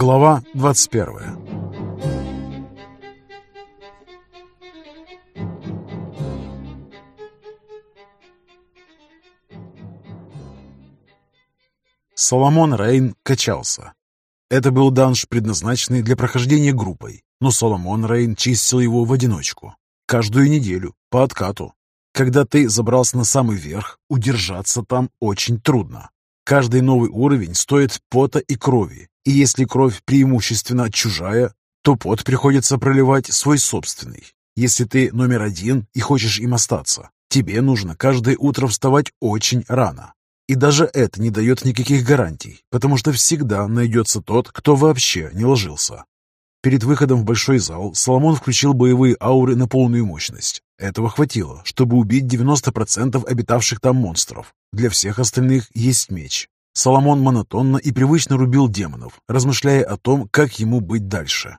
Глава 21 Соломон Рейн качался. Это был данж, предназначенный для прохождения группой, но Соломон Рейн чистил его в одиночку. Каждую неделю, по откату. Когда ты забрался на самый верх, удержаться там очень трудно. Каждый новый уровень стоит пота и крови, и если кровь преимущественно чужая, то пот приходится проливать свой собственный. Если ты номер один и хочешь им остаться, тебе нужно каждое утро вставать очень рано. И даже это не дает никаких гарантий, потому что всегда найдется тот, кто вообще не ложился. Перед выходом в большой зал Соломон включил боевые ауры на полную мощность. Этого хватило, чтобы убить 90% обитавших там монстров. Для всех остальных есть меч. Соломон монотонно и привычно рубил демонов, размышляя о том, как ему быть дальше.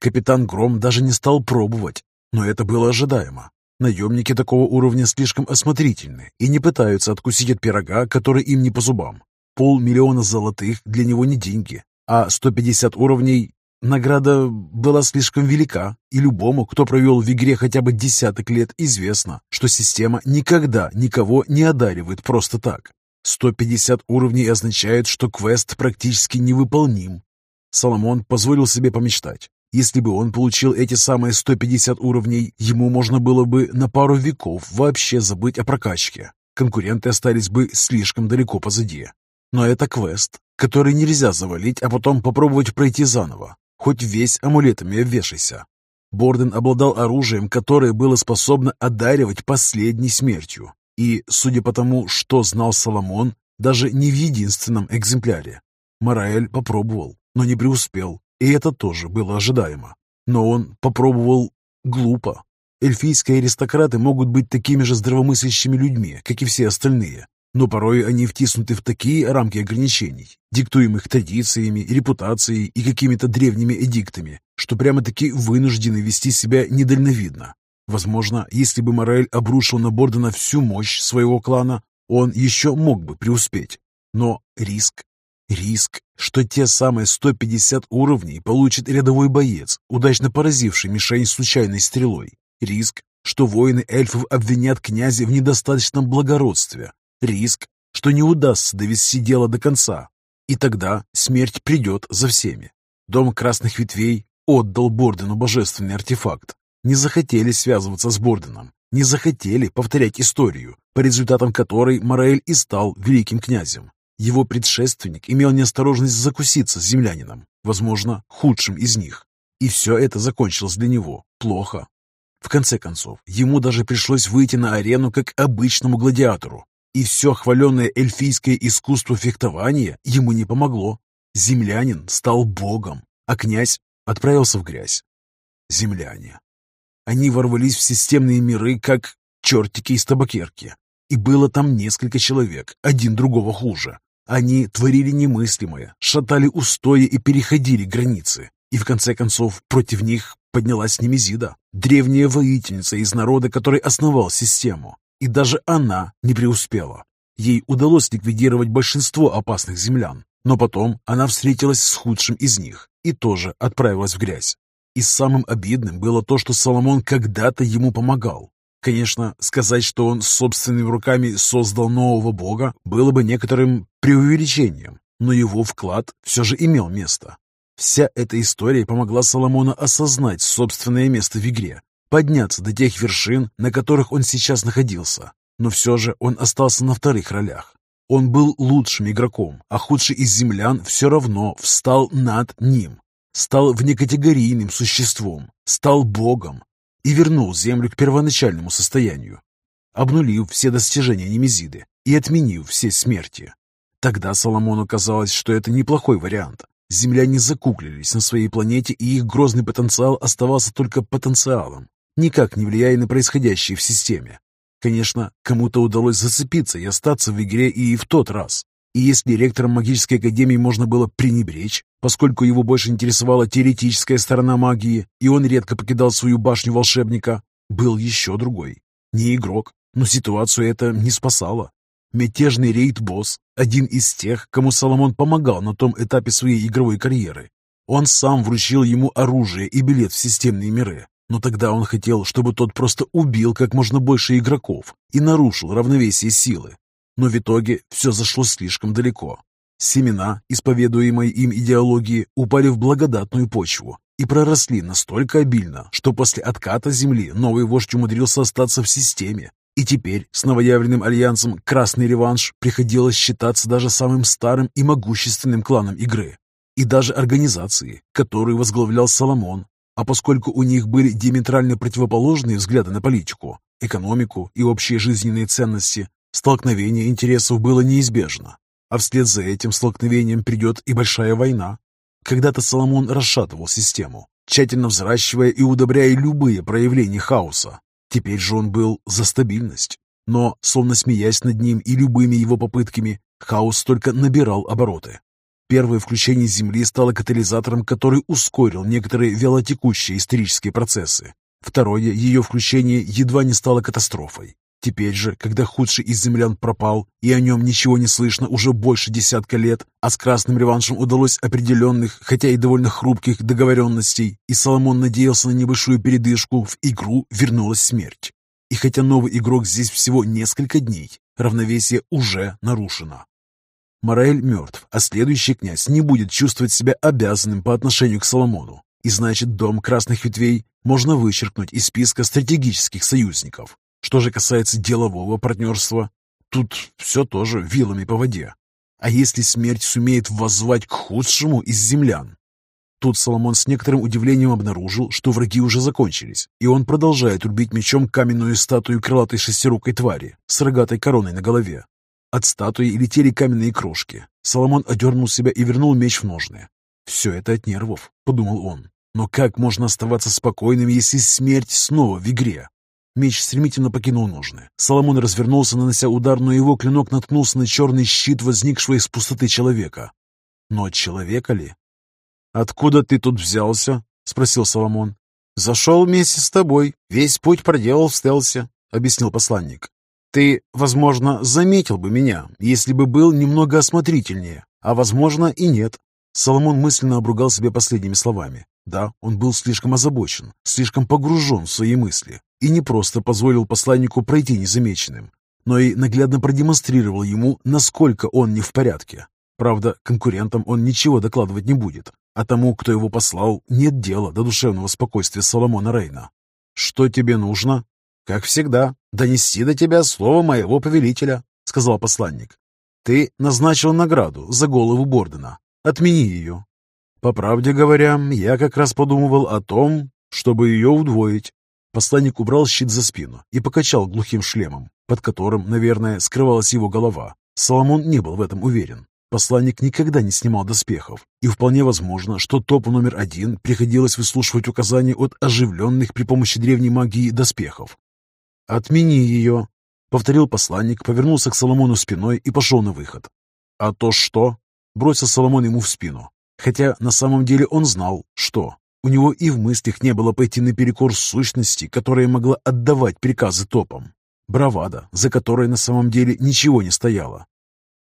Капитан Гром даже не стал пробовать, но это было ожидаемо. Наемники такого уровня слишком осмотрительны и не пытаются откусить от пирога, который им не по зубам. Полмиллиона золотых для него не деньги, а 150 уровней Награда была слишком велика, и любому, кто провел в игре хотя бы десяток лет, известно, что система никогда никого не одаривает просто так. 150 уровней означает, что квест практически невыполним. Соломон позволил себе помечтать. Если бы он получил эти самые 150 уровней, ему можно было бы на пару веков вообще забыть о прокачке. Конкуренты остались бы слишком далеко позади. Но это квест, который нельзя завалить, а потом попробовать пройти заново. Хоть весь амулетами обвешайся. Борден обладал оружием, которое было способно одаривать последней смертью. И, судя по тому, что знал Соломон, даже не в единственном экземпляре. Мараэль попробовал, но не преуспел, и это тоже было ожидаемо. Но он попробовал глупо. Эльфийские аристократы могут быть такими же здравомыслящими людьми, как и все остальные, но порой они втиснуты в такие рамки ограничений, диктуемых традициями, репутацией и какими-то древними эдиктами, что прямо-таки вынуждены вести себя недальновидно. Возможно, если бы Морель обрушил на Бордена всю мощь своего клана, он еще мог бы преуспеть. Но риск, риск, что те самые 150 уровней получит рядовой боец, удачно поразивший мишень случайной стрелой. Риск, что воины эльфов обвинят князя в недостаточном благородстве, Риск, что не удастся довести дело до конца. И тогда смерть придет за всеми. Дом Красных Ветвей отдал Бордену божественный артефакт. Не захотели связываться с Борденом, не захотели повторять историю, по результатам которой Мораэль и стал великим князем. Его предшественник имел неосторожность закуситься с землянином, возможно, худшим из них. И все это закончилось для него плохо. В конце концов, ему даже пришлось выйти на арену как обычному гладиатору, и все хваленное эльфийское искусство фехтования ему не помогло. Землянин стал богом, а князь отправился в грязь. Земляне. Они ворвались в системные миры, как чертики из табакерки. И было там несколько человек, один другого хуже. Они творили немыслимое, шатали устои и переходили границы. И в конце концов против них поднялась Немезида, древняя воительница из народа, который основал систему. И даже она не преуспела. Ей удалось ликвидировать большинство опасных землян, но потом она встретилась с худшим из них и тоже отправилась в грязь. И самым обидным было то, что Соломон когда-то ему помогал. Конечно, сказать, что он собственными руками создал нового бога, было бы некоторым преувеличением, но его вклад все же имел место. Вся эта история помогла Соломону осознать собственное место в игре подняться до тех вершин, на которых он сейчас находился. Но все же он остался на вторых ролях. Он был лучшим игроком, а худший из землян все равно встал над ним. Стал внекатегорийным существом, стал богом и вернул землю к первоначальному состоянию, обнулив все достижения Немезиды и отменив все смерти. Тогда Соломону казалось, что это неплохой вариант. Земляне закуклились на своей планете, и их грозный потенциал оставался только потенциалом никак не влияя на происходящее в системе. Конечно, кому-то удалось зацепиться и остаться в игре и в тот раз. И если ректором магической академии можно было пренебречь, поскольку его больше интересовала теоретическая сторона магии, и он редко покидал свою башню волшебника, был еще другой. Не игрок, но ситуацию это не спасало. Мятежный рейд-босс, один из тех, кому Соломон помогал на том этапе своей игровой карьеры, Он сам вручил ему оружие и билет в системные миры. Но тогда он хотел, чтобы тот просто убил как можно больше игроков и нарушил равновесие силы. Но в итоге все зашло слишком далеко. Семена, исповедуемой им идеологии, упали в благодатную почву и проросли настолько обильно, что после отката Земли новый вождь умудрился остаться в системе. И теперь с новоявленным альянсом «Красный реванш» приходилось считаться даже самым старым и могущественным кланом игры. И даже организации, которую возглавлял Соломон. А поскольку у них были диаметрально противоположные взгляды на политику, экономику и общие жизненные ценности, столкновение интересов было неизбежно. А вслед за этим столкновением придет и большая война. Когда-то Соломон расшатывал систему, тщательно взращивая и удобряя любые проявления хаоса. Теперь же он был за стабильность. Но, словно смеясь над ним и любыми его попытками, хаос только набирал обороты. Первое включение Земли стало катализатором, который ускорил некоторые вялотекущие исторические процессы. Второе, ее включение едва не стало катастрофой. Теперь же, когда худший из землян пропал, и о нем ничего не слышно уже больше десятка лет, а с красным реваншем удалось определенных, хотя и довольно хрупких договоренностей, и Соломон надеялся на небольшую передышку, в игру вернулась смерть. И хотя новый игрок здесь всего несколько дней, равновесие уже нарушено. Мораэль мертв, а следующий князь не будет чувствовать себя обязанным по отношению к Соломону. И значит, дом красных ветвей можно вычеркнуть из списка стратегических союзников. Что же касается делового партнерства, тут все тоже вилами по воде. А если смерть сумеет воззвать к худшему из землян? Тут Соломон с некоторым удивлением обнаружил, что враги уже закончились, и он продолжает рубить мечом каменную статую крылатой шестирукой твари с рогатой короной на голове. От статуи летели каменные крошки. Соломон одернул себя и вернул меч в ножны. «Все это от нервов», — подумал он. «Но как можно оставаться спокойным, если смерть снова в игре?» Меч стремительно покинул ножны. Соломон развернулся, нанося удар, но его клинок наткнулся на черный щит, возникшего из пустоты человека. Но человека ли? «Откуда ты тут взялся?» — спросил Соломон. «Зашел вместе с тобой. Весь путь проделал в стелсе», — объяснил посланник. «Ты, возможно, заметил бы меня, если бы был немного осмотрительнее, а, возможно, и нет». Соломон мысленно обругал себя последними словами. Да, он был слишком озабочен, слишком погружен в свои мысли и не просто позволил посланнику пройти незамеченным, но и наглядно продемонстрировал ему, насколько он не в порядке. Правда, конкурентам он ничего докладывать не будет, а тому, кто его послал, нет дела до душевного спокойствия Соломона Рейна. «Что тебе нужно?» «Как всегда, донести до тебя слово моего повелителя», — сказал посланник. «Ты назначил награду за голову Бордена. Отмени ее, по правде говоря, я как раз подумывал о том, чтобы ее удвоить. Посланник убрал щит за спину и покачал глухим шлемом, под которым, наверное, скрывалась его голова. Соломон не был в этом уверен. Посланник никогда не снимал доспехов, и вполне возможно, что топу номер один приходилось выслушивать указания от оживленных при помощи древней магии доспехов. «Отмени ее», — повторил посланник, повернулся к Соломону спиной и пошел на выход. «А то что?» — бросил Соломон ему в спину. Хотя на самом деле он знал, что у него и в мыслях не было пойти наперекор сущности, которая могла отдавать приказы топам. Бравада, за которой на самом деле ничего не стояло.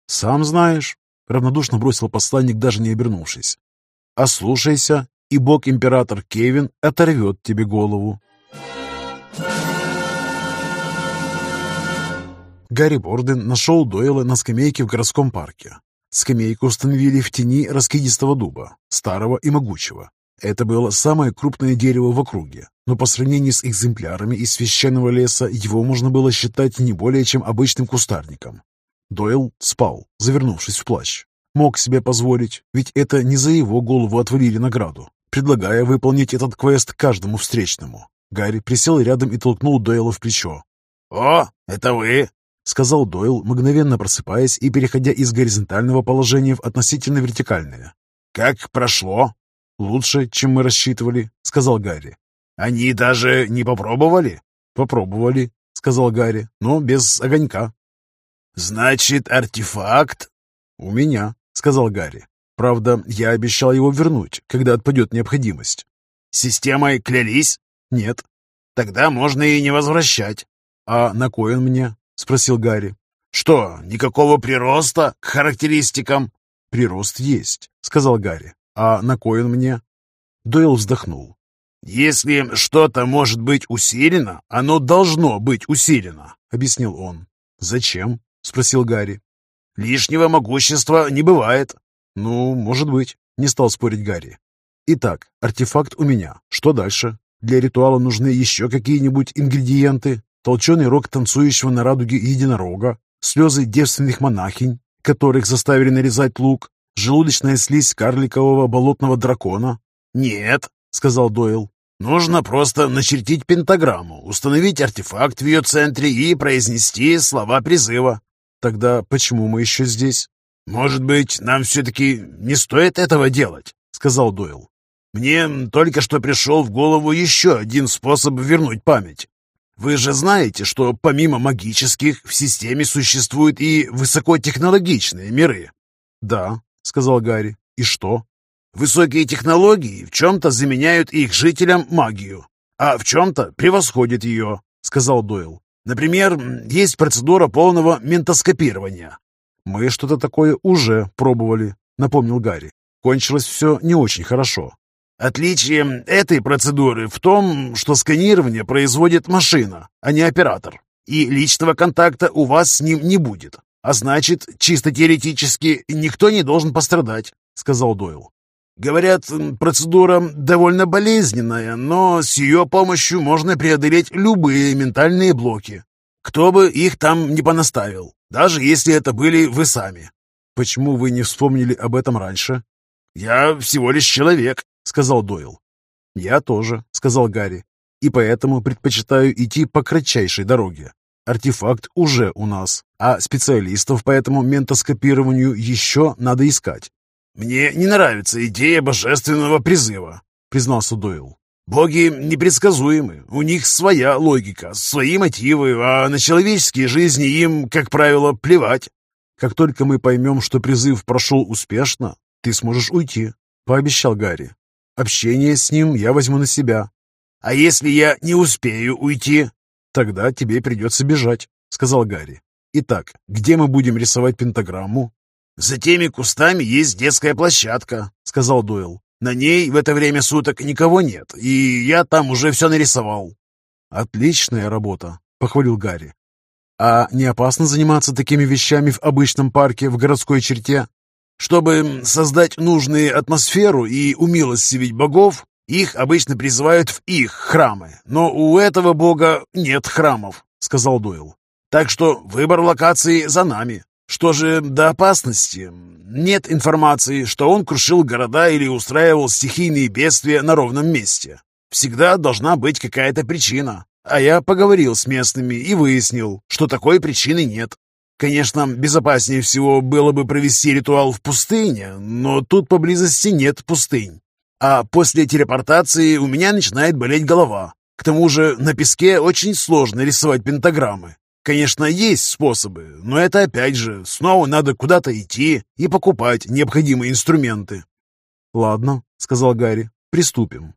«Сам знаешь», — равнодушно бросил посланник, даже не обернувшись. «Ослушайся, и бог-император Кевин оторвет тебе голову». Гарри Борден нашел Дойла на скамейке в городском парке. Скамейку установили в тени раскидистого дуба, старого и могучего. Это было самое крупное дерево в округе, но по сравнению с экземплярами из священного леса его можно было считать не более чем обычным кустарником. Дойл спал, завернувшись в плащ. Мог себе позволить, ведь это не за его голову отвалили награду, предлагая выполнить этот квест каждому встречному. Гарри присел рядом и толкнул Дойла в плечо. «О, это вы!» — сказал Дойл, мгновенно просыпаясь и переходя из горизонтального положения в относительно вертикальное. «Как прошло?» «Лучше, чем мы рассчитывали», — сказал Гарри. «Они даже не попробовали?» «Попробовали», — сказал Гарри, — «но без огонька». «Значит, артефакт?» «У меня», — сказал Гарри. «Правда, я обещал его вернуть, когда отпадет необходимость». «Системой клялись?» «Нет». «Тогда можно и не возвращать». «А на кой он мне?» — спросил Гарри. «Что, никакого прироста к характеристикам?» «Прирост есть», — сказал Гарри. А на кой он мне?» Дойл вздохнул. «Если что-то может быть усилено, оно должно быть усилено», — объяснил он. «Зачем?» — спросил Гарри. «Лишнего могущества не бывает». «Ну, может быть», — не стал спорить Гарри. «Итак, артефакт у меня. Что дальше? Для ритуала нужны еще какие-нибудь ингредиенты? Толченый рог танцующего на радуге единорога, слезы девственных монахинь, которых заставили нарезать лук, желудочная слизь карликового болотного дракона?» «Нет», — сказал Дойл. «Нужно просто начертить пентаграмму, установить артефакт в ее центре и произнести слова призыва». «Тогда почему мы еще здесь?» «Может быть, нам все-таки не стоит этого делать?» — сказал Дойл. «Мне только что пришел в голову еще один способ вернуть память. Вы же знаете, что помимо магических в системе существуют и высокотехнологичные миры?» «Да», — сказал Гарри. «И что?» «Высокие технологии в чем-то заменяют их жителям магию, а в чем-то превосходят ее», — сказал Дойл. «Например, есть процедура полного ментоскопирования». «Мы что-то такое уже пробовали», — напомнил Гарри. «Кончилось все не очень хорошо». Отличие этой процедуры в том, что сканирование производит машина, а не оператор. И личного контакта у вас с ним не будет. А значит, чисто теоретически, никто не должен пострадать, сказал Дойл. Говорят, процедура довольно болезненная, но с ее помощью можно преодолеть любые ментальные блоки. Кто бы их там не понаставил, даже если это были вы сами. Почему вы не вспомнили об этом раньше? Я всего лишь человек, — сказал Дойл. «Я тоже», — сказал Гарри, «и поэтому предпочитаю идти по кратчайшей дороге. Артефакт уже у нас, а специалистов по этому ментоскопированию еще надо искать». «Мне не нравится идея божественного призыва», — признался Дойл. «Боги непредсказуемы, у них своя логика, свои мотивы, а на человеческие жизни им, как правило, плевать». «Как только мы поймем, что призыв прошел успешно, ты сможешь уйти», — пообещал Гарри. Общение с ним я возьму на себя. А если я не успею уйти? Тогда тебе придется бежать, сказал Гарри. Итак, где мы будем рисовать пентаграмму? За теми кустами есть детская площадка, сказал Дойл. На ней в это время суток никого нет, и я там уже все нарисовал. Отличная работа, похвалил Гарри. А не опасно заниматься такими вещами в обычном парке в городской черте? Чтобы создать нужную атмосферу и умилостивить богов, их обычно призывают в их храмы, но у этого бога нет храмов, сказал Дойл. Так что выбор локации за нами. Что же до опасности? Нет информации, что он крушил города или устраивал стихийные бедствия на ровном месте. Всегда должна быть какая-то причина. А я поговорил с местными и выяснил, что такой причины нет. Конечно, безопаснее всего было бы провести ритуал в пустыне, но тут поблизости нет пустынь. А после телепортации у меня начинает болеть голова. К тому же на песке очень сложно рисовать пентаграммы. Конечно, есть способы, но это опять же, снова надо куда-то идти и покупать необходимые инструменты. «Ладно», — сказал Гарри, — «приступим».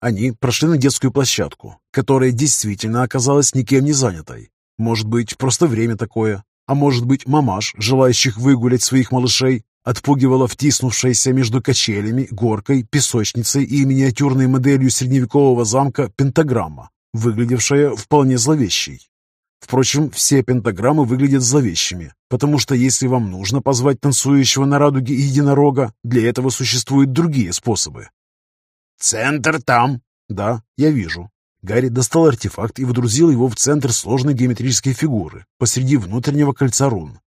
Они прошли на детскую площадку, которая действительно оказалась никем не занятой. Может быть, просто время такое, а может быть, мамаш, желающих выгулять своих малышей, отпугивала втиснувшаяся между качелями, горкой, песочницей и миниатюрной моделью средневекового замка пентаграмма, выглядевшая вполне зловещей. Впрочем, все пентаграммы выглядят зловещими, потому что если вам нужно позвать танцующего на радуге единорога, для этого существуют другие способы. «Центр там!» «Да, я вижу. Гарри достал артефакт и водрузил его в центр сложной геометрической фигуры посреди внутреннего кольца рун.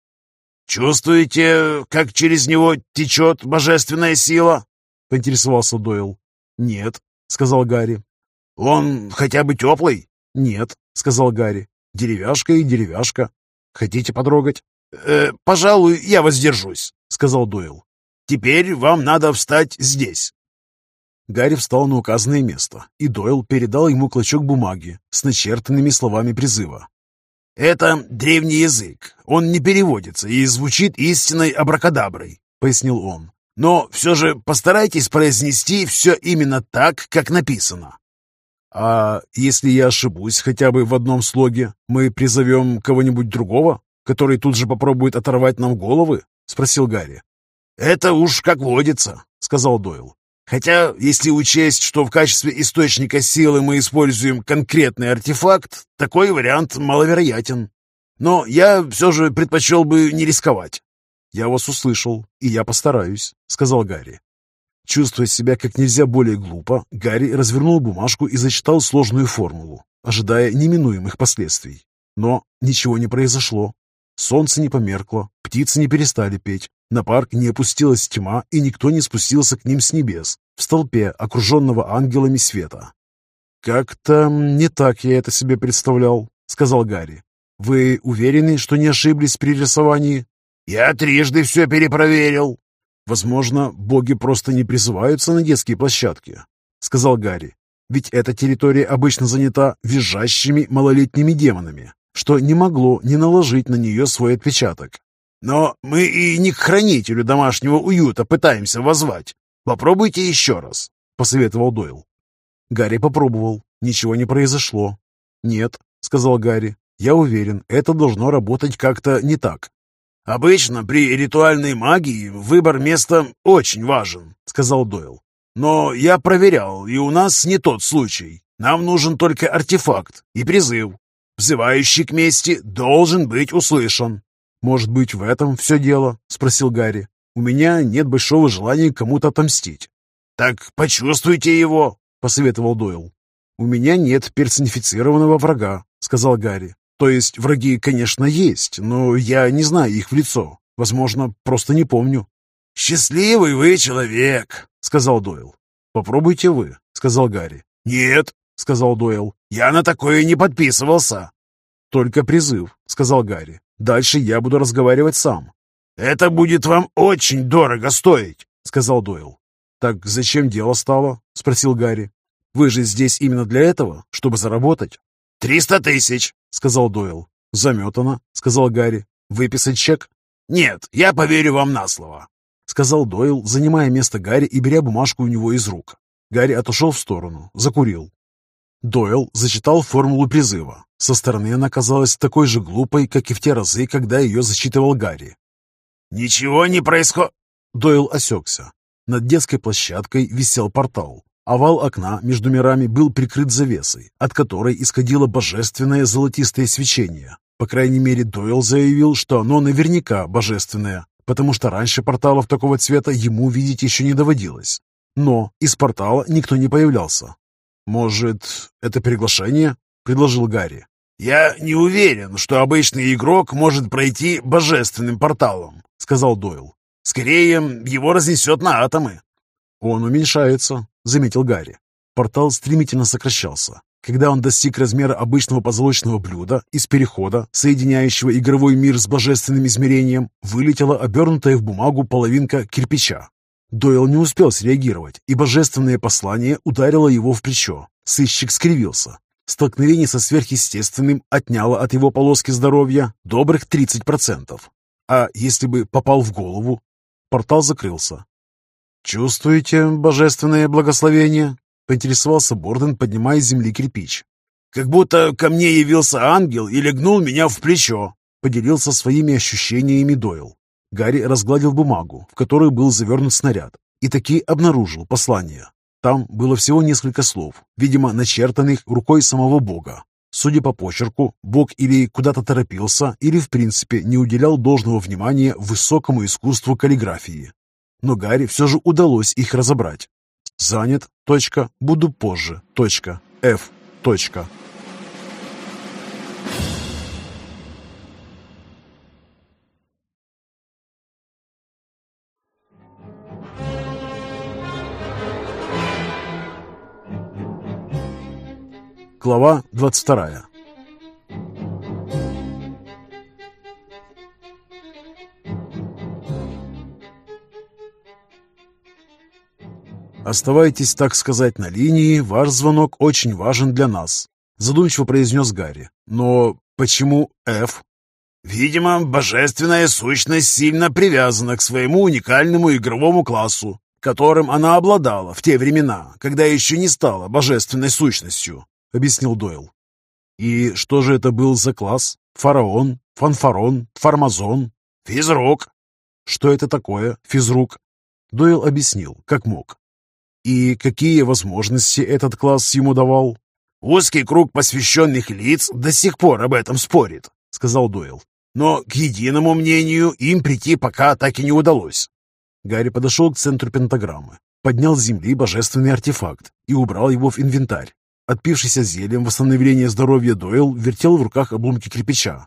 «Чувствуете, как через него течет божественная сила?» — поинтересовался Дойл. «Нет», — сказал Гарри. «Он хотя бы теплый?» «Нет», — сказал Гарри. «Деревяшка и деревяшка. Хотите потрогать?» э, «Пожалуй, я воздержусь», — сказал Дойл. «Теперь вам надо встать здесь». Гарри встал на указанное место, и Дойл передал ему клочок бумаги с начертанными словами призыва. «Это древний язык. Он не переводится и звучит истинной абракадаброй», — пояснил он. «Но все же постарайтесь произнести все именно так, как написано». «А если я ошибусь хотя бы в одном слоге, мы призовем кого-нибудь другого, который тут же попробует оторвать нам головы?» — спросил Гарри. это уж как водится», — сказал Дойл. «Хотя, если учесть, что в качестве источника силы мы используем конкретный артефакт, такой вариант маловероятен. Но я все же предпочел бы не рисковать». «Я вас услышал, и я постараюсь», — сказал Гарри. Чувствуя себя как нельзя более глупо, Гарри развернул бумажку и зачитал сложную формулу, ожидая неминуемых последствий. Но ничего не произошло. Солнце не померкло, птицы не перестали петь, на парк не опустилась тьма, и никто не спустился к ним с небес, в столпе, окруженного ангелами света. «Как-то не так я это себе представлял», — сказал Гарри. «Вы уверены, что не ошиблись при рисовании?» «Я трижды все перепроверил», «Возможно, боги просто не призываются на детские площадки», — сказал Гарри. «Ведь эта территория обычно занята визжащими малолетними демонами, что не могло не наложить на нее свой отпечаток. Но мы и не к хранителю домашнего уюта пытаемся возвать. Попробуйте еще раз», — посоветовал Дойл. Гарри попробовал. Ничего не произошло. «Нет», — сказал Гарри, — «я уверен, это должно работать как-то не так. «Обычно при ритуальной магии выбор места очень важен», — сказал Дойл. «Но я проверял, и у нас не тот случай. Нам нужен только артефакт и призыв. Взывающий к мести должен быть услышан». «Может быть, в этом все дело?» — спросил Гарри. «У меня нет большого желания кому-то отомстить». «Так почувствуйте его», — посоветовал Дойл. «У меня нет персонифицированного врага», — сказал Гарри. То есть враги, конечно, есть, но я не знаю их в лицо. Возможно, просто не помню. «Счастливый вы человек», — сказал Дойл. «Попробуйте вы», — сказал Гарри. «Нет», — сказал Дойл. «Я на такое не подписывался». «Только призыв», — сказал Гарри. «Дальше я буду разговаривать сам». «Это будет вам очень дорого стоить», — сказал Дойл. «Так зачем дело стало?» — спросил Гарри. «Вы же здесь именно для этого, чтобы заработать?» «Триста тысяч», — сказал Дойл. «Заметано», — сказал Гарри. «Выписать чек?» «Нет, я поверю вам на слово», — сказал Дойл, занимая место Гарри и беря бумажку у него из рук. Гарри отошел в сторону, закурил. Дойл зачитал формулу призыва. Со стороны она казалась такой же глупой, как и в те разы, когда ее зачитывал Гарри. «Ничего не происходит...» Дойл осекся. Над детской площадкой висел портал. Овал окна между мирами был прикрыт завесой, от которой исходило божественное золотистое свечение. По крайней мере, Дойл заявил, что оно наверняка божественное, потому что раньше порталов такого цвета ему видеть еще не доводилось. Но из портала никто не появлялся. «Может, это приглашение?» — предложил Гарри. «Я не уверен, что обычный игрок может пройти божественным порталом», — сказал Дойл. «Скорее, его разнесет на атомы». «Он уменьшается», — заметил Гарри. Портал стремительно сокращался. Когда он достиг размера обычного позолоченного блюда, из перехода, соединяющего игровой мир с божественным измерением, вылетела обернутая в бумагу половинка кирпича. Дойл не успел среагировать, и божественное послание ударило его в плечо. Сыщик скривился. Столкновение со сверхъестественным отняло от его полоски здоровья добрых 30%. А если бы попал в голову? Портал закрылся. «Чувствуете божественное благословение?» — поинтересовался Борден, поднимая с земли кирпич. «Как будто ко мне явился ангел и легнул меня в плечо», — поделился своими ощущениями Дойл. Гарри разгладил бумагу, в которую был завернут снаряд, и таки обнаружил послание. Там было всего несколько слов, видимо, начертанных рукой самого Бога. Судя по почерку, Бог или куда-то торопился, или в принципе не уделял должного внимания высокому искусству каллиграфии но Гарри все же удалось их разобрать. Занят. Точка. Буду позже. Точка. Ф. Точка. Глава 22 «Оставайтесь, так сказать, на линии, ваш звонок очень важен для нас», задумчиво произнес Гарри. «Но почему F?» «Видимо, божественная сущность сильно привязана к своему уникальному игровому классу, которым она обладала в те времена, когда еще не стала божественной сущностью», объяснил Дойл. «И что же это был за класс? Фараон? Фанфарон? Фармазон?» «Физрук». Что это такое, физрук?» Дойл объяснил, как мог. «И какие возможности этот класс ему давал?» «Узкий круг посвященных лиц до сих пор об этом спорит», — сказал Дойл. «Но к единому мнению им прийти пока так и не удалось». Гарри подошел к центру пентаграммы, поднял с земли божественный артефакт и убрал его в инвентарь. Отпившийся зельем восстановления здоровья Дойл вертел в руках обломки кирпича.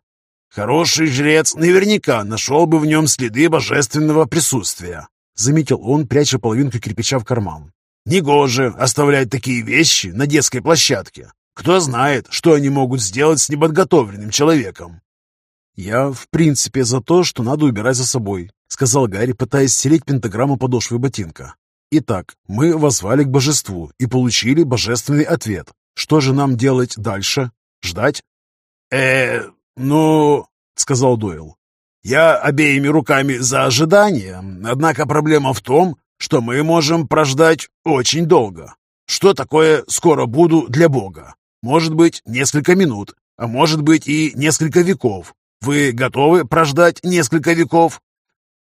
«Хороший жрец наверняка нашел бы в нем следы божественного присутствия», заметил он, пряча половинку кирпича в карман. «Негоже оставлять такие вещи на детской площадке. Кто знает, что они могут сделать с неподготовленным человеком». «Я, в принципе, за то, что надо убирать за собой», сказал Гарри, пытаясь стереть пентаграмму подошвы ботинка. «Итак, мы возвали к божеству и получили божественный ответ. Что же нам делать дальше? Ждать?» «Э, ну...» — сказал Дойл. «Я обеими руками за ожидание, однако проблема в том, что мы можем прождать очень долго. Что такое «скоро буду» для Бога? Может быть, несколько минут, а может быть и несколько веков. Вы готовы прождать несколько веков?»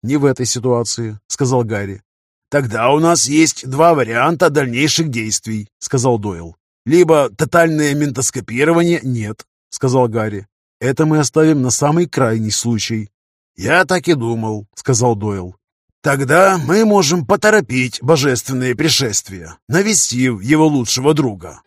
«Не в этой ситуации», — сказал Гарри. «Тогда у нас есть два варианта дальнейших действий», — сказал Дойл. «Либо тотальное ментоскопирование нет», — сказал Гарри. Это мы оставим на самый крайний случай». «Я так и думал», — сказал Дойл. «Тогда мы можем поторопить божественное пришествие, навестив его лучшего друга».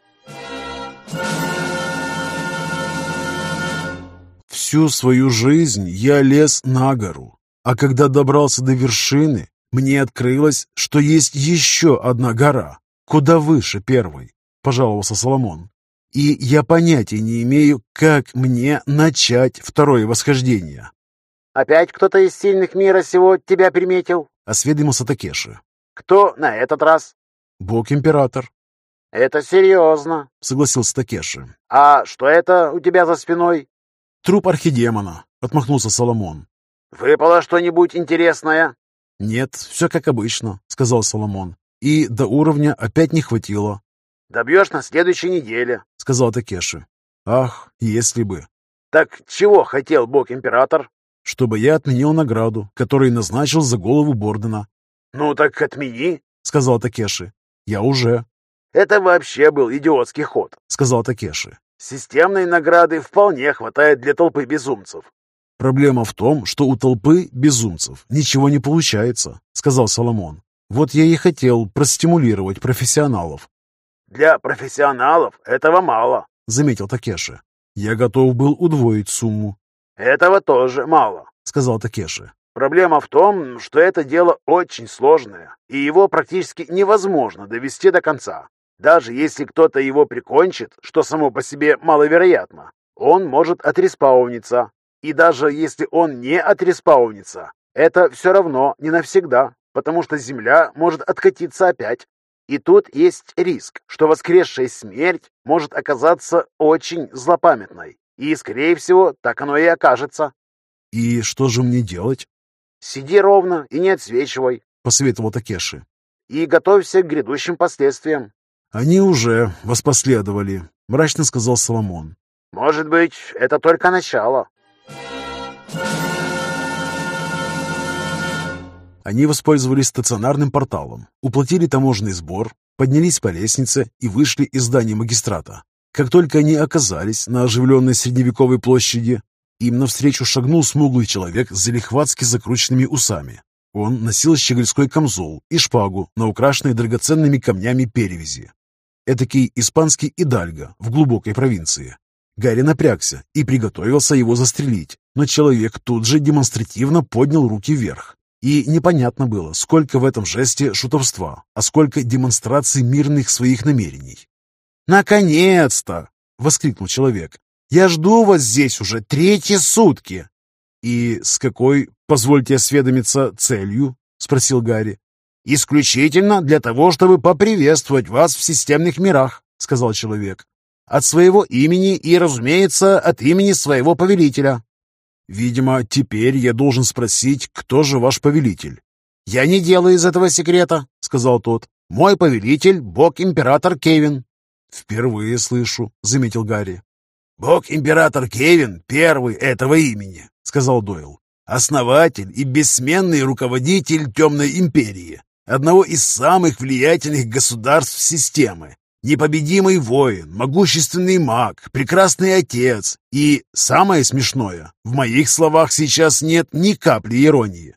Всю свою жизнь я лез на гору, а когда добрался до вершины, мне открылось, что есть еще одна гора, куда выше первой, — пожаловался Соломон и я понятия не имею, как мне начать второе восхождение. «Опять кто-то из сильных мира сего тебя приметил?» — осведомился Такеши. «Кто на этот раз?» «Бог-император». «Это серьезно», — согласился Такеши. «А что это у тебя за спиной?» «Труп архидемона», — отмахнулся Соломон. «Выпало что-нибудь интересное?» «Нет, все как обычно», — сказал Соломон. «И до уровня опять не хватило. Добьешь на следующей неделе», — сказал Такеши. «Ах, если бы». «Так чего хотел бог-император?» «Чтобы я отменил награду, которую назначил за голову Бордена». «Ну так отмени», — сказал Такеши. «Я уже». «Это вообще был идиотский ход», — сказал Такеши. «Системной награды вполне хватает для толпы безумцев». «Проблема в том, что у толпы безумцев ничего не получается», — сказал Соломон. «Вот я и хотел простимулировать профессионалов, «Для профессионалов этого мало», — заметил Такеши. «Я готов был удвоить сумму». «Этого тоже мало», — сказал Такеши. «Проблема в том, что это дело очень сложное, и его практически невозможно довести до конца. Даже если кто-то его прикончит, что само по себе маловероятно, он может отреспауниться. И даже если он не отреспаунится, это все равно не навсегда, потому что Земля может откатиться опять. И тут есть риск, что воскресшая смерть может оказаться очень злопамятной. И, скорее всего, так оно и окажется. «И что же мне делать?» «Сиди ровно и не отсвечивай», — посоветовал Такеши. «И готовься к грядущим последствиям». «Они уже воспоследовали», — мрачно сказал Соломон. «Может быть, это только начало». Они воспользовались стационарным порталом, уплатили таможенный сбор, поднялись по лестнице и вышли из здания магистрата. Как только они оказались на оживленной средневековой площади, им навстречу шагнул смуглый человек с залихватски закрученными усами. Он носил щегольской камзол и шпагу на украшенной драгоценными камнями перевязи. Этакий испанский идальго в глубокой провинции. Гарри напрягся и приготовился его застрелить, но человек тут же демонстративно поднял руки вверх. И непонятно было, сколько в этом жесте шутовства, а сколько демонстрации мирных своих намерений. «Наконец-то!» — воскликнул человек. «Я жду вас здесь уже третьи сутки!» «И с какой, позвольте осведомиться, целью?» — спросил Гарри. «Исключительно для того, чтобы поприветствовать вас в системных мирах», — сказал человек. «От своего имени и, разумеется, от имени своего повелителя». «Видимо, теперь я должен спросить, кто же ваш повелитель?» «Я не делаю из этого секрета», — сказал тот. «Мой повелитель — бог-император Кевин». «Впервые слышу», — заметил Гарри. «Бог-император Кевин первый этого имени», — сказал Дойл. Основатель и бессменный руководитель Темной Империи, одного из самых влиятельных государств системы, непобедимый воин, могущественный маг, прекрасный отец и, самое смешное, в моих словах сейчас нет ни капли иронии.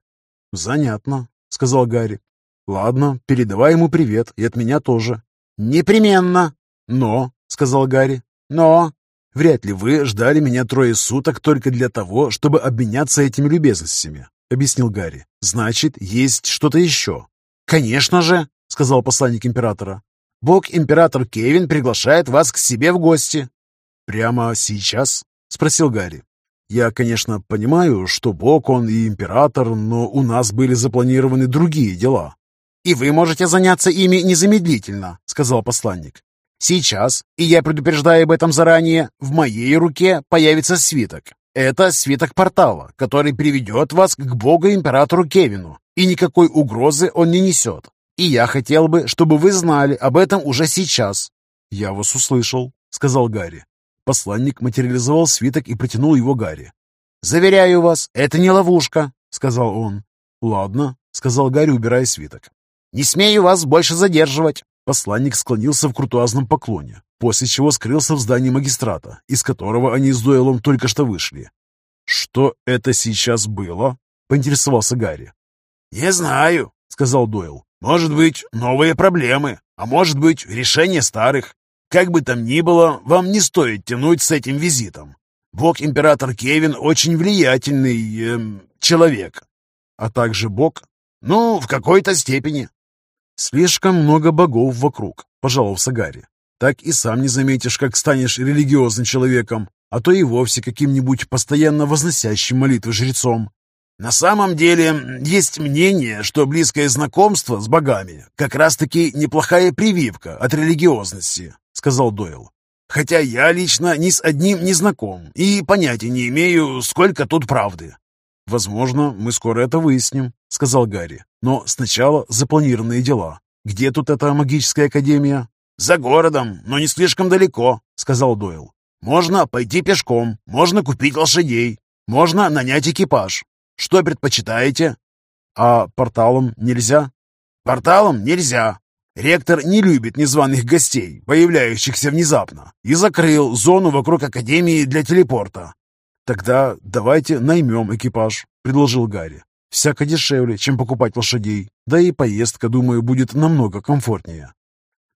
«Занятно», — сказал Гарри. «Ладно, передавай ему привет, и от меня тоже». «Непременно». «Но», — сказал Гарри, — «но». «Вряд ли вы ждали меня трое суток только для того, чтобы обменяться этими любезностями», — объяснил Гарри. «Значит, есть что-то еще». «Конечно же», — сказал посланник императора. «Бог-император Кевин приглашает вас к себе в гости». «Прямо сейчас?» — спросил Гарри. «Я, конечно, понимаю, что Бог он и император, но у нас были запланированы другие дела». «И вы можете заняться ими незамедлительно», — сказал посланник. Сейчас, и я предупреждаю об этом заранее, в моей руке появится свиток. Это свиток портала, который приведет вас к богу-императору Кевину, и никакой угрозы он не несет. И я хотел бы, чтобы вы знали об этом уже сейчас». «Я вас услышал», — сказал Гарри. Посланник материализовал свиток и протянул его Гарри. «Заверяю вас, это не ловушка», — сказал он. «Ладно», — сказал Гарри, убирая свиток. «Не смею вас больше задерживать. Посланник склонился в крутуазном поклоне, после чего скрылся в здании магистрата, из которого они с Дуэлом только что вышли. «Что это сейчас было?» — поинтересовался Гарри. «Не знаю», — сказал Дойл. «Может быть, новые проблемы, а может быть, решение старых. Как бы там ни было, вам не стоит тянуть с этим визитом. Бог-император Кевин очень влиятельный эм, человек. А также бог? Ну, в какой-то степени. «Слишком много богов вокруг», — пожаловался Гарри. «Так и сам не заметишь, как станешь религиозным человеком, а то и вовсе каким-нибудь постоянно возносящим молитвы жрецом». «На самом деле, есть мнение, что близкое знакомство с богами как раз-таки неплохая прививка от религиозности», — сказал Дойл. «Хотя я лично ни с одним не знаком и понятия не имею, сколько тут правды». «Возможно, мы скоро это выясним», — сказал Гарри. «Но сначала запланированные дела. Где тут эта магическая академия?» «За городом, но не слишком далеко», — сказал Дойл. «Можно пойти пешком, можно купить лошадей, можно нанять экипаж. Что предпочитаете?» «А порталом нельзя?» «Порталом нельзя. Ректор не любит незваных гостей, появляющихся внезапно, и закрыл зону вокруг Академии для телепорта. «Тогда давайте наймем экипаж», — предложил Гарри. «Всяко дешевле, чем покупать лошадей, да и поездка, думаю, будет намного комфортнее».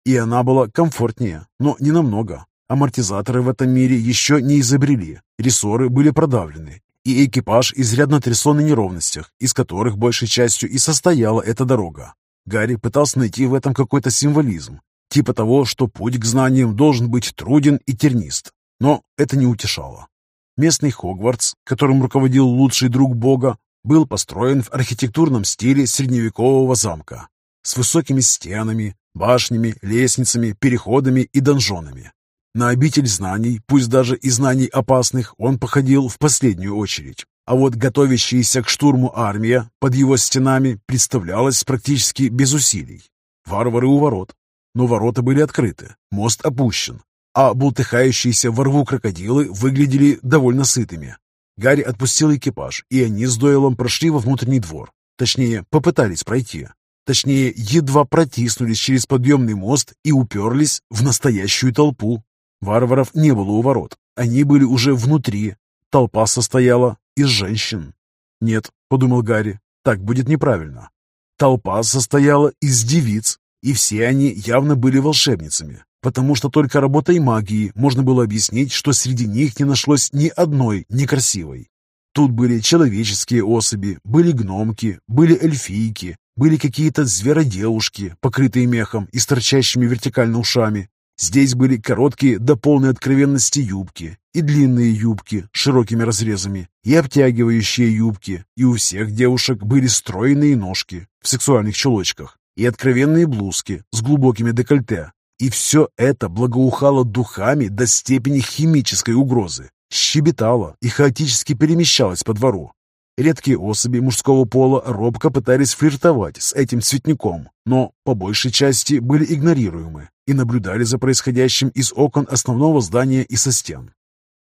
И она была комфортнее, но не намного. Амортизаторы в этом мире еще не изобрели, рессоры были продавлены, и экипаж изрядно трясло на неровностях, из которых большей частью и состояла эта дорога. Гарри пытался найти в этом какой-то символизм, типа того, что путь к знаниям должен быть труден и тернист. Но это не утешало. Местный Хогвартс, которым руководил лучший друг Бога, был построен в архитектурном стиле средневекового замка с высокими стенами, башнями, лестницами, переходами и донжонами. На обитель знаний, пусть даже и знаний опасных, он походил в последнюю очередь. А вот готовящаяся к штурму армия под его стенами представлялась практически без усилий. Варвары у ворот. Но ворота были открыты, мост опущен, а бултыхающиеся во рву крокодилы выглядели довольно сытыми. Гарри отпустил экипаж, и они с Дойлом прошли во внутренний двор. Точнее, попытались пройти. Точнее, едва протиснулись через подъемный мост и уперлись в настоящую толпу. Варваров не было у ворот. Они были уже внутри. Толпа состояла из женщин. «Нет», — подумал Гарри, — «так будет неправильно». Толпа состояла из девиц, и все они явно были волшебницами потому что только работой магии можно было объяснить, что среди них не нашлось ни одной некрасивой. Тут были человеческие особи, были гномки, были эльфийки, были какие-то зверодевушки, покрытые мехом и с торчащими вертикально ушами. Здесь были короткие до полной откровенности юбки и длинные юбки с широкими разрезами и обтягивающие юбки, и у всех девушек были стройные ножки в сексуальных чулочках и откровенные блузки с глубокими декольте, и все это благоухало духами до степени химической угрозы, щебетало и хаотически перемещалось по двору. Редкие особи мужского пола робко пытались флиртовать с этим цветником, но по большей части были игнорируемы и наблюдали за происходящим из окон основного здания и со стен.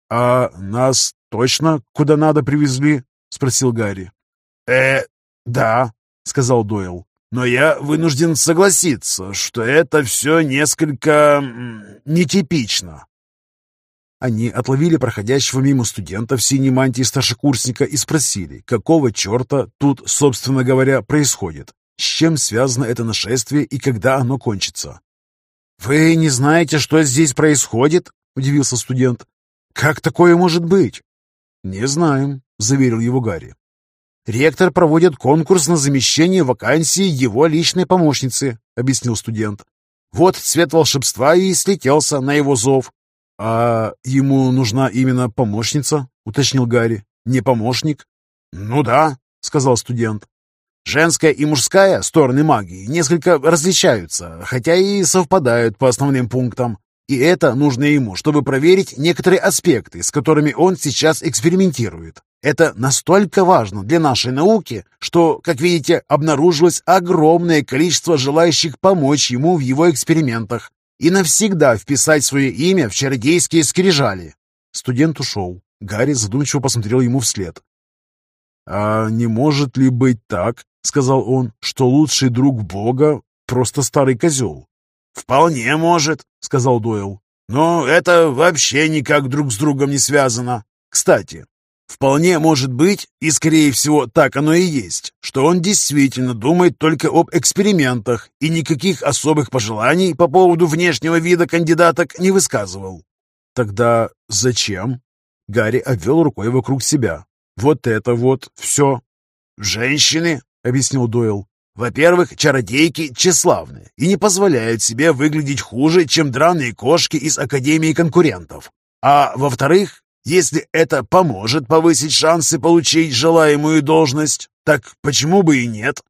«А нас точно куда надо привезли?» — спросил Гарри. «Э, да», — сказал Дойл. «Но я вынужден согласиться, что это все несколько нетипично». Они отловили проходящего мимо студента в синей мантии старшекурсника и спросили, какого черта тут, собственно говоря, происходит, с чем связано это нашествие и когда оно кончится. «Вы не знаете, что здесь происходит?» – удивился студент. «Как такое может быть?» «Не знаем», – заверил его Гарри. «Ректор проводит конкурс на замещение вакансии его личной помощницы», — объяснил студент. «Вот цвет волшебства и слетелся на его зов». «А ему нужна именно помощница?» — уточнил Гарри. «Не помощник?» «Ну да», — сказал студент. «Женская и мужская стороны магии несколько различаются, хотя и совпадают по основным пунктам. И это нужно ему, чтобы проверить некоторые аспекты, с которыми он сейчас экспериментирует. Это настолько важно для нашей науки, что, как видите, обнаружилось огромное количество желающих помочь ему в его экспериментах и навсегда вписать свое имя в чародейские скрижали. Студент ушел. Гарри задумчиво посмотрел ему вслед. «А не может ли быть так, — сказал он, — что лучший друг Бога — просто старый козел?» «Вполне может», — сказал Дойл. «Но это вообще никак друг с другом не связано. Кстати, Вполне может быть, и скорее всего так оно и есть, что он действительно думает только об экспериментах и никаких особых пожеланий по поводу внешнего вида кандидаток не высказывал. Тогда зачем? Гарри обвел рукой вокруг себя. Вот это вот все. Женщины, объяснил Дойл. Во-первых, чародейки тщеславны и не позволяют себе выглядеть хуже, чем драные кошки из Академии конкурентов. А во-вторых, если это поможет повысить шансы получить желаемую должность, так почему бы и нет?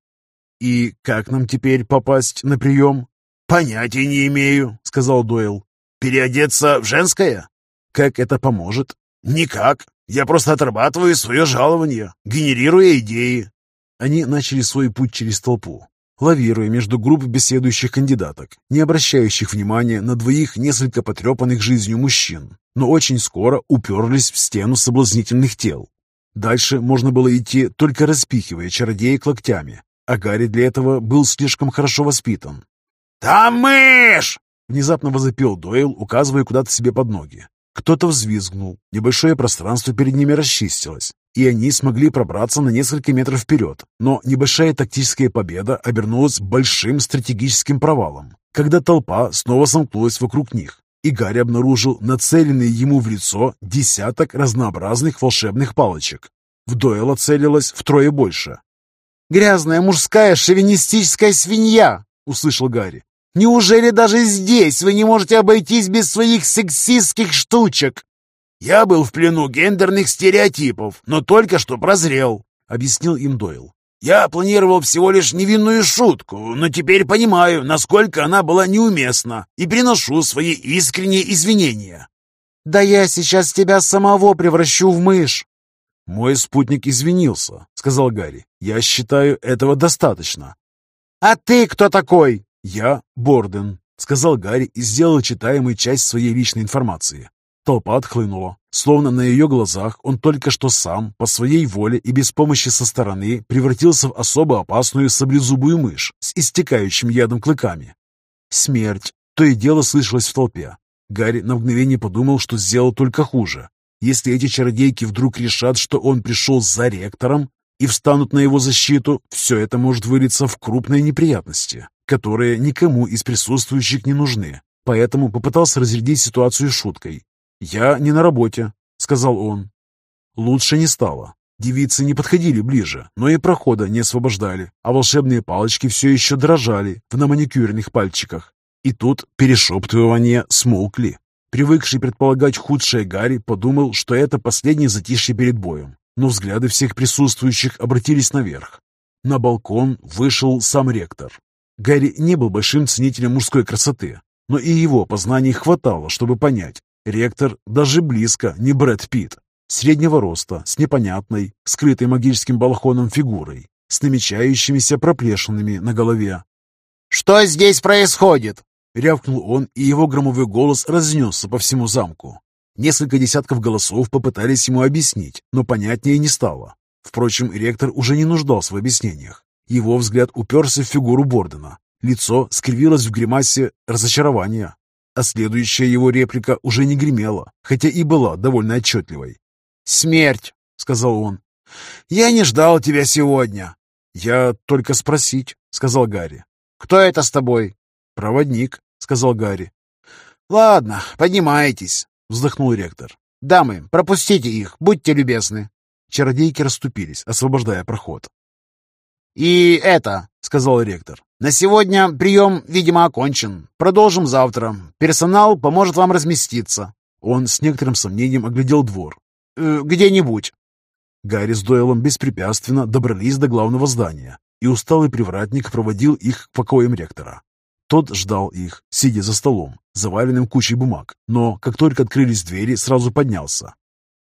И как нам теперь попасть на прием? Понятия не имею, сказал Дойл. Переодеться в женское? Как это поможет? Никак. Я просто отрабатываю свое жалование, генерируя идеи. Они начали свой путь через толпу лавируя между групп беседующих кандидаток, не обращающих внимания на двоих несколько потрепанных жизнью мужчин, но очень скоро уперлись в стену соблазнительных тел. Дальше можно было идти, только распихивая чародеек локтями, а Гарри для этого был слишком хорошо воспитан. «Там мышь!» — внезапно возопил Дойл, указывая куда-то себе под ноги. Кто-то взвизгнул, небольшое пространство перед ними расчистилось, и они смогли пробраться на несколько метров вперед. Но небольшая тактическая победа обернулась большим стратегическим провалом, когда толпа снова сомкнулась вокруг них, и Гарри обнаружил нацеленный ему в лицо десяток разнообразных волшебных палочек. В Дойла целилось втрое больше. «Грязная мужская шовинистическая свинья!» — услышал Гарри. «Неужели даже здесь вы не можете обойтись без своих сексистских штучек?» «Я был в плену гендерных стереотипов, но только что прозрел», — объяснил им Дойл. «Я планировал всего лишь невинную шутку, но теперь понимаю, насколько она была неуместна, и приношу свои искренние извинения». «Да я сейчас тебя самого превращу в мышь!» «Мой спутник извинился», — сказал Гарри. «Я считаю, этого достаточно». «А ты кто такой?» «Я Борден», — сказал Гарри и сделал читаемую часть своей личной информации. Толпа отхлынула. Словно на ее глазах он только что сам, по своей воле и без помощи со стороны, превратился в особо опасную саблезубую мышь с истекающим ядом клыками. Смерть. То и дело слышалось в толпе. Гарри на мгновение подумал, что сделал только хуже. Если эти чародейки вдруг решат, что он пришел за ректором и встанут на его защиту, все это может вылиться в крупные неприятности, которые никому из присутствующих не нужны. Поэтому попытался разрядить ситуацию шуткой. «Я не на работе», — сказал он. Лучше не стало. Девицы не подходили ближе, но и прохода не освобождали, а волшебные палочки все еще дрожали в наманикюренных пальчиках. И тут перешептывания смолкли. Привыкший предполагать худшее Гарри подумал, что это последнее затишье перед боем, но взгляды всех присутствующих обратились наверх. На балкон вышел сам ректор. Гарри не был большим ценителем мужской красоты, но и его познаний хватало, чтобы понять, Ректор даже близко не Брэд Питт. Среднего роста, с непонятной, скрытой магическим балахоном фигурой, с намечающимися проплешинами на голове. «Что здесь происходит?» Рявкнул он, и его громовой голос разнесся по всему замку. Несколько десятков голосов попытались ему объяснить, но понятнее не стало. Впрочем, ректор уже не нуждался в объяснениях. Его взгляд уперся в фигуру Бордена. Лицо скривилось в гримасе разочарования. А следующая его реплика уже не гремела, хотя и была довольно отчетливой. «Смерть!» — сказал он. «Я не ждал тебя сегодня». «Я только спросить», — сказал Гарри. «Кто это с тобой?» «Проводник», — сказал Гарри. «Ладно, поднимайтесь», — вздохнул ректор. «Дамы, пропустите их, будьте любезны». Чародейки расступились, освобождая проход. «И это», — сказал ректор, — «на сегодня прием, видимо, окончен. Продолжим завтра. Персонал поможет вам разместиться». Он с некоторым сомнением оглядел двор. «Э, «Где-нибудь». Гарри с Дойлом беспрепятственно добрались до главного здания, и усталый привратник проводил их к покоям ректора. Тот ждал их, сидя за столом, заваленным кучей бумаг, но, как только открылись двери, сразу поднялся.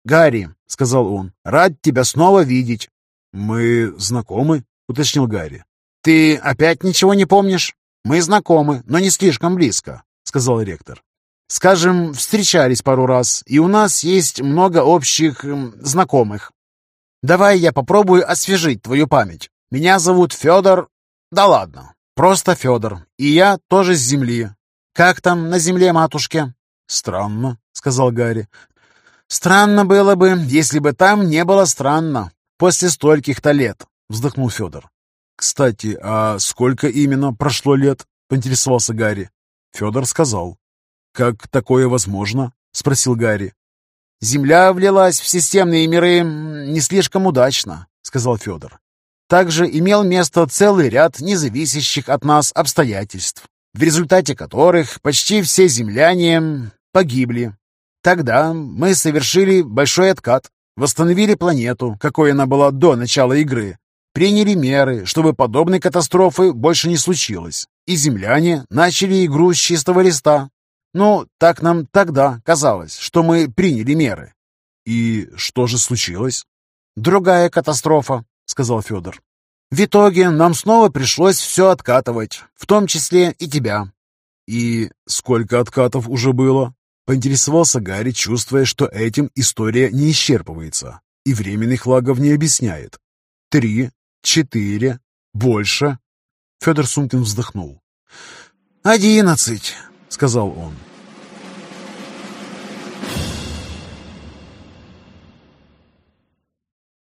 «Гарри», — сказал он, — «рад тебя снова видеть». «Мы знакомы?» — уточнил Гарри. «Ты опять ничего не помнишь? Мы знакомы, но не слишком близко», — сказал ректор. «Скажем, встречались пару раз, и у нас есть много общих эм, знакомых. Давай я попробую освежить твою память. Меня зовут Федор... Да ладно, просто Федор. И я тоже с земли. Как там на земле, матушке?» «Странно», — сказал Гарри. «Странно было бы, если бы там не было странно. После стольких-то лет», — вздохнул Федор. «Кстати, а сколько именно прошло лет?» — поинтересовался Гарри. Федор сказал. «Как такое возможно?» — спросил Гарри. «Земля влилась в системные миры не слишком удачно», — сказал Федор. «Также имел место целый ряд независящих от нас обстоятельств, в результате которых почти все земляне погибли. Тогда мы совершили большой откат, восстановили планету, какой она была до начала игры, приняли меры, чтобы подобной катастрофы больше не случилось, и земляне начали игру с чистого листа, ну, так нам тогда казалось, что мы приняли меры. И что же случилось? Другая катастрофа, сказал Федор. В итоге нам снова пришлось все откатывать, в том числе и тебя. И сколько откатов уже было? Поинтересовался Гарри, чувствуя, что этим история не исчерпывается и временных лагов не объясняет. Три, четыре, больше. Федор Сумкин вздохнул. «Одиннадцать!» сказал он.